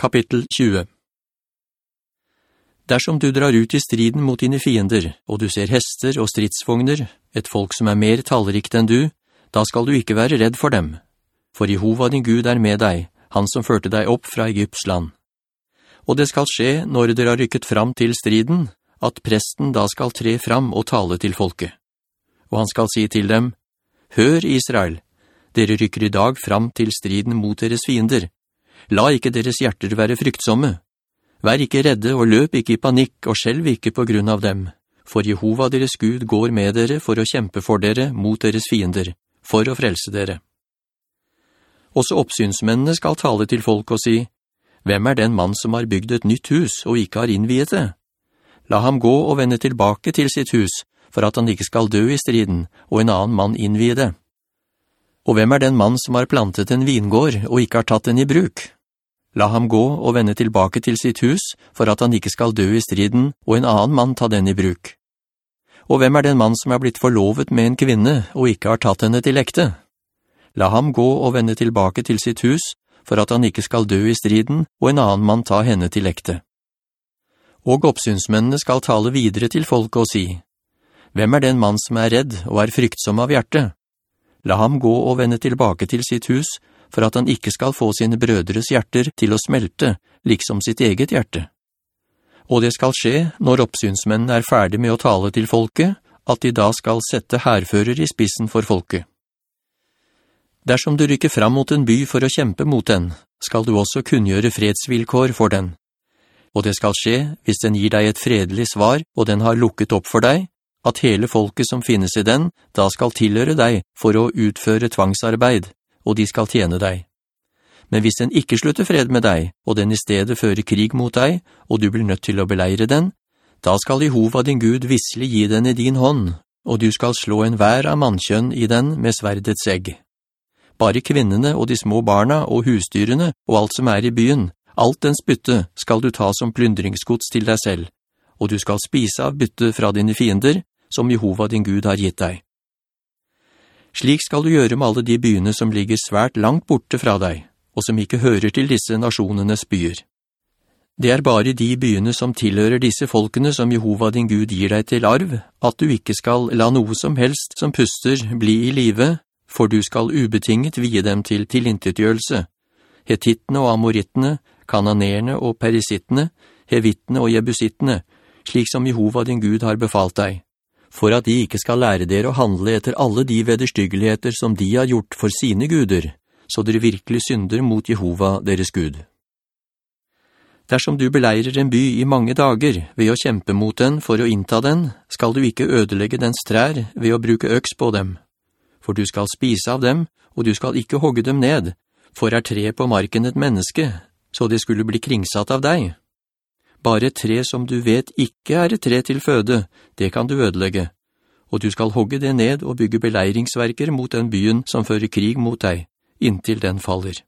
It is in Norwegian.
Kapittel 20 Dersom du drar ut i striden mot dine fiender, og du ser hester og stridsvogner, et folk som er mer tallrikt enn du, da skal du ikke være redd for dem. For Jehova din Gud er med deg, han som førte deg opp fra Egypts land. Og det skal skje, når dere har rykket fram til striden, at presten da skal tre fram og tale til folket. Og han skal si til dem, «Hør, Israel, dere rykker i dag fram til striden mot deres fiender, La ikke deres hjerter være fryktsomme. Vær ikke redde og løp ikke i panikk og skjelv ikke på grunn av dem, for Jehova deres Gud går med dere for å kjempe for dere mot deres fiender, for å frelse dere. Også oppsynsmennene skal tale til folk og si, «Hvem er den mann som har bygd et nytt hus og ikke har innviet det? La ham gå og vende tilbake til sitt hus, for at han ikke skal dø i striden, og en annen mann innvie det. Og hvem er den mann som har plantet en vingård og ikke har tatt den i bruk?» La ham gå og vende tilbake til sitt hus, for at han ikke skal dø i striden, og en annen mann ta den i bruk. Og hvem er den mann som er blitt forlovet med en kvinne, og ikke har tatt henne til ekte? La ham gå og vende tilbake til sitt hus, for at han ikke skal dø i striden, og en annen mann ta henne til ekte. Og oppsynsmennene skal tale videre til folk og si, «Hvem er den mann som er redd og er fryktsom av hjertet? La ham gå og vende tilbake til sitt hus, for at han ikke skal få sine brødres hjerter til å smelte, liksom sitt eget hjerte. Og det skal skje, når oppsynsmennene er ferdig med å tale til folket, at de da skal sette herfører i spissen for folket. Dersom du rykker fram mot en by for å kjempe mot den, skal du også kunngjøre fredsvilkår for den. Og det skal skje, hvis den gir deg et fredelig svar, og den har lukket opp for deg, at hele folket som finnes i den, da skal tilhøre deg for å utføre tvangsarbeid, og de skal tjene deg. Men hvis den ikke slutter fred med deg, og den i stedet fører krig mot deg, og du blir nødt til å beleire den, da skal Jehova din Gud visselig gi den i din hånd, og du skal slå en vær av mannkjønn i den med sverdets egg. Bare kvinnene og de små barna og husdyrene og alt som er i byen, alt den spytte skal du ta som plyndringsgods til deg selv, og du skal spise av bytte fra dine fiender, som Jehova din Gud har gitt deg. Slik skal du gjøre med alle de byene som ligger svært langt borte fra deg, og som ikke hører til disse nasjonenes byer. Det er bare de byene som tilhører disse folkene som Jehova din Gud gir deg til arv, at du ikke skal la noe som helst som puster bli i live, for du skal ubetinget vie dem til tilintetgjørelse. Hetittene og amorittene, kananerene og perisittene, hevittene og jebusittene, slik som Jehova din Gud har befalt deg for at de ikke skal lære dere å handle etter alle de vederstyggeligheter som de har gjort for sine guder, så dere virkelig synder mot Jehova deres Gud. Dersom du beleirer en by i mange dager ved å kjempe mot den for å innta den, skal du ikke ødelegge dens trær ved å bruke øks på dem. For du skal spise av dem, og du skal ikke hogge dem ned, for er tre på marken et menneske, så det skulle bli kringsatt av deg.» Bare tre som du vet ikke er et tre til føde, det kan du ødelegge. Og du skal hogge det ned og bygge beleiringsverker mot den byen som fører krig mot deg, inntil den faller.